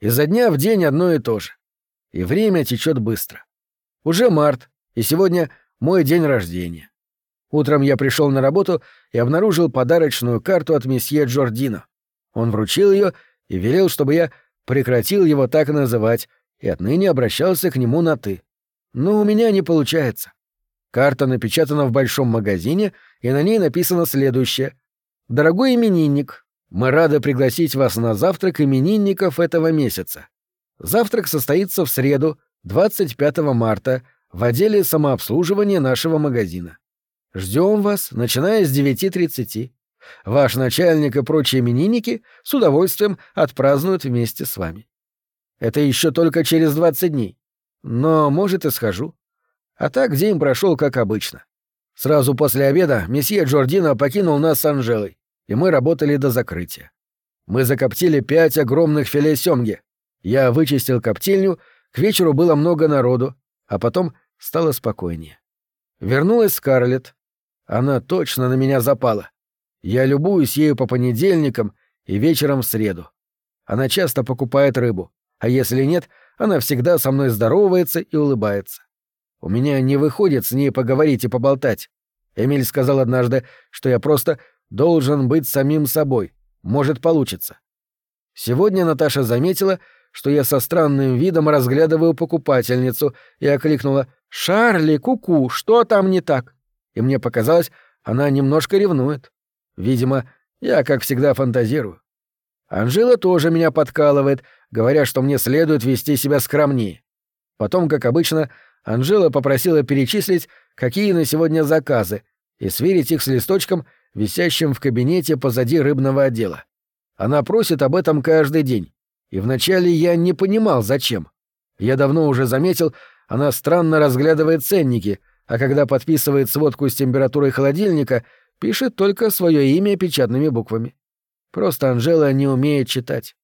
Изо дня в день одно и то же. И время течет быстро. Уже март, и сегодня мой день рождения. Утром я пришел на работу и обнаружил подарочную карту от месье Джордино. Он вручил ее и велел, чтобы я прекратил его так называть и отныне обращался к нему на «ты». Но у меня не получается. Карта напечатана в большом магазине, и на ней написано следующее. «Дорогой именинник, мы рады пригласить вас на завтрак именинников этого месяца. Завтрак состоится в среду, 25 марта, в отделе самообслуживания нашего магазина. Ждем вас, начиная с 9.30. Ваш начальник и прочие именинники с удовольствием отпразднуют вместе с вами. Это еще только через 20 дней. Но, может, и схожу. А так день прошел как обычно. Сразу после обеда месье Джордино покинул нас с Анжелой, и мы работали до закрытия. Мы закоптили пять огромных филе семги. Я вычистил коптильню, к вечеру было много народу, а потом стало спокойнее. Вернулась Скарлетт. Она точно на меня запала. Я любуюсь ею по понедельникам и вечером в среду. Она часто покупает рыбу, а если нет, она всегда со мной здоровается и улыбается. У меня не выходит с ней поговорить и поболтать. Эмиль сказал однажды, что я просто должен быть самим собой. Может, получится. Сегодня Наташа заметила, что я со странным видом разглядываю покупательницу и окликнула «Шарли, куку, -ку, что там не так?» И мне показалось, она немножко ревнует. Видимо, я, как всегда, фантазирую. Анжела тоже меня подкалывает, говоря, что мне следует вести себя скромнее. Потом, как обычно, Анжела попросила перечислить, какие на сегодня заказы, и сверить их с листочком, висящим в кабинете позади рыбного отдела. Она просит об этом каждый день. И вначале я не понимал, зачем. Я давно уже заметил, она странно разглядывает ценники, а когда подписывает сводку с температурой холодильника, пишет только свое имя печатными буквами. Просто Анжела не умеет читать.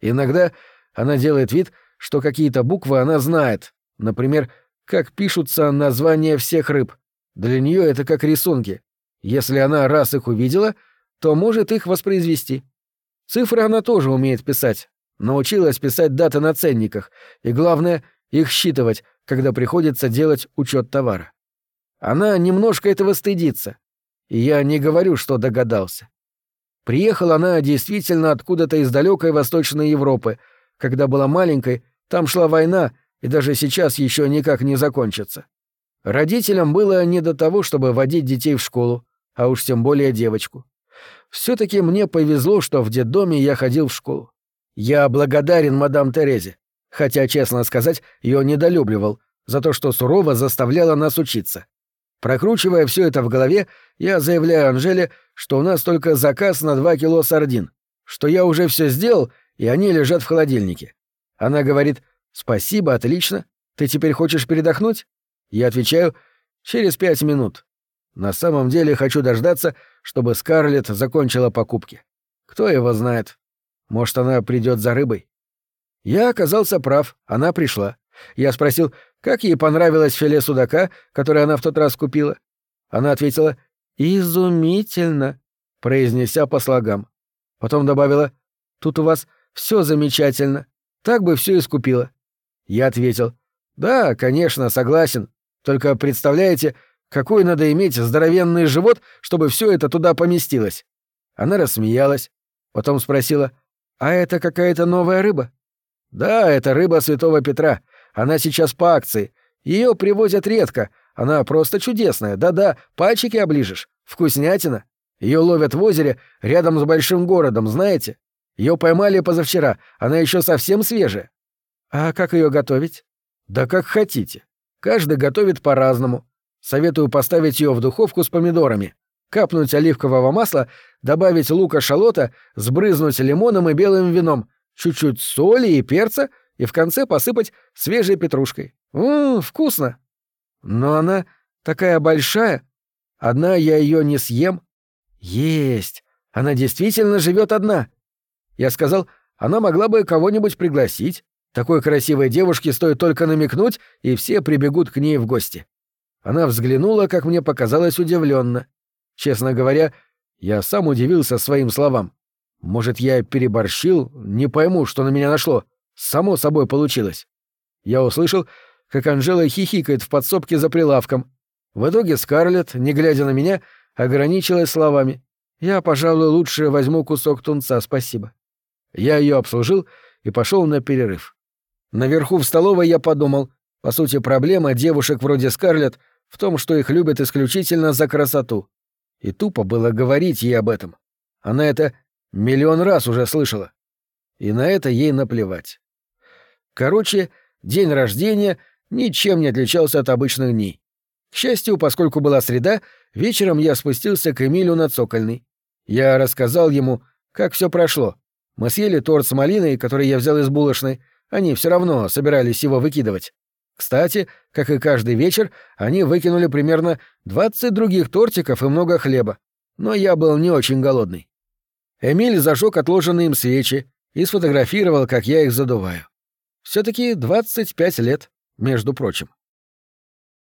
Иногда она делает вид, что какие-то буквы она знает, например, как пишутся названия всех рыб. Для нее это как рисунки. Если она раз их увидела, то может их воспроизвести. Цифры она тоже умеет писать. Научилась писать даты на ценниках, и главное — их считывать, когда приходится делать учет товара. Она немножко этого стыдится. И я не говорю, что догадался. Приехала она действительно откуда-то из далекой Восточной Европы. Когда была маленькой, там шла война, и даже сейчас еще никак не закончится. Родителям было не до того, чтобы водить детей в школу, а уж тем более девочку. все таки мне повезло, что в детдоме я ходил в школу. Я благодарен мадам Терезе, хотя, честно сказать, ее недолюбливал за то, что сурово заставляла нас учиться. Прокручивая все это в голове, я заявляю Анжеле, что у нас только заказ на два кило сардин, что я уже все сделал, и они лежат в холодильнике. Она говорит «Спасибо, отлично. Ты теперь хочешь передохнуть?» Я отвечаю «Через пять минут». На самом деле хочу дождаться, чтобы Скарлетт закончила покупки. Кто его знает? Может, она придет за рыбой? Я оказался прав, она пришла. Я спросил, как ей понравилось филе судака, которое она в тот раз купила. Она ответила «Изумительно», произнеся по слогам. Потом добавила «Тут у вас все замечательно, так бы все искупила». Я ответил «Да, конечно, согласен. Только представляете, какой надо иметь здоровенный живот, чтобы все это туда поместилось?» Она рассмеялась, потом спросила «А это какая-то новая рыба?» «Да, это рыба Святого Петра. Она сейчас по акции. Ее привозят редко. Она просто чудесная. Да-да, пальчики оближешь. Вкуснятина. Ее ловят в озере рядом с большим городом, знаете? Ее поймали позавчера. Она еще совсем свежая. А как ее готовить? Да как хотите. Каждый готовит по-разному. Советую поставить ее в духовку с помидорами. Капнуть оливкового масла, добавить лука-шалота, сбрызнуть лимоном и белым вином, чуть-чуть соли и перца — и в конце посыпать свежей петрушкой. Ммм, вкусно. Но она такая большая. Одна я ее не съем. Есть. Она действительно живет одна. Я сказал, она могла бы кого-нибудь пригласить. Такой красивой девушке стоит только намекнуть, и все прибегут к ней в гости. Она взглянула, как мне показалось, удивленно. Честно говоря, я сам удивился своим словам. Может, я переборщил, не пойму, что на меня нашло. Само собой получилось. Я услышал, как Анжела хихикает в подсобке за прилавком. В итоге Скарлетт, не глядя на меня, ограничилась словами. «Я, пожалуй, лучше возьму кусок тунца, спасибо». Я ее обслужил и пошел на перерыв. Наверху в столовой я подумал, по сути, проблема девушек вроде Скарлетт в том, что их любят исключительно за красоту. И тупо было говорить ей об этом. Она это миллион раз уже слышала. И на это ей наплевать. Короче, день рождения ничем не отличался от обычных дней. К счастью, поскольку была среда, вечером я спустился к Эмилю на цокольный. Я рассказал ему, как все прошло. Мы съели торт с малиной, который я взял из булочной. Они все равно собирались его выкидывать. Кстати, как и каждый вечер, они выкинули примерно 20 других тортиков и много хлеба. Но я был не очень голодный. Эмиль зажег отложенные им свечи и сфотографировал, как я их задуваю. все таки 25 лет, между прочим.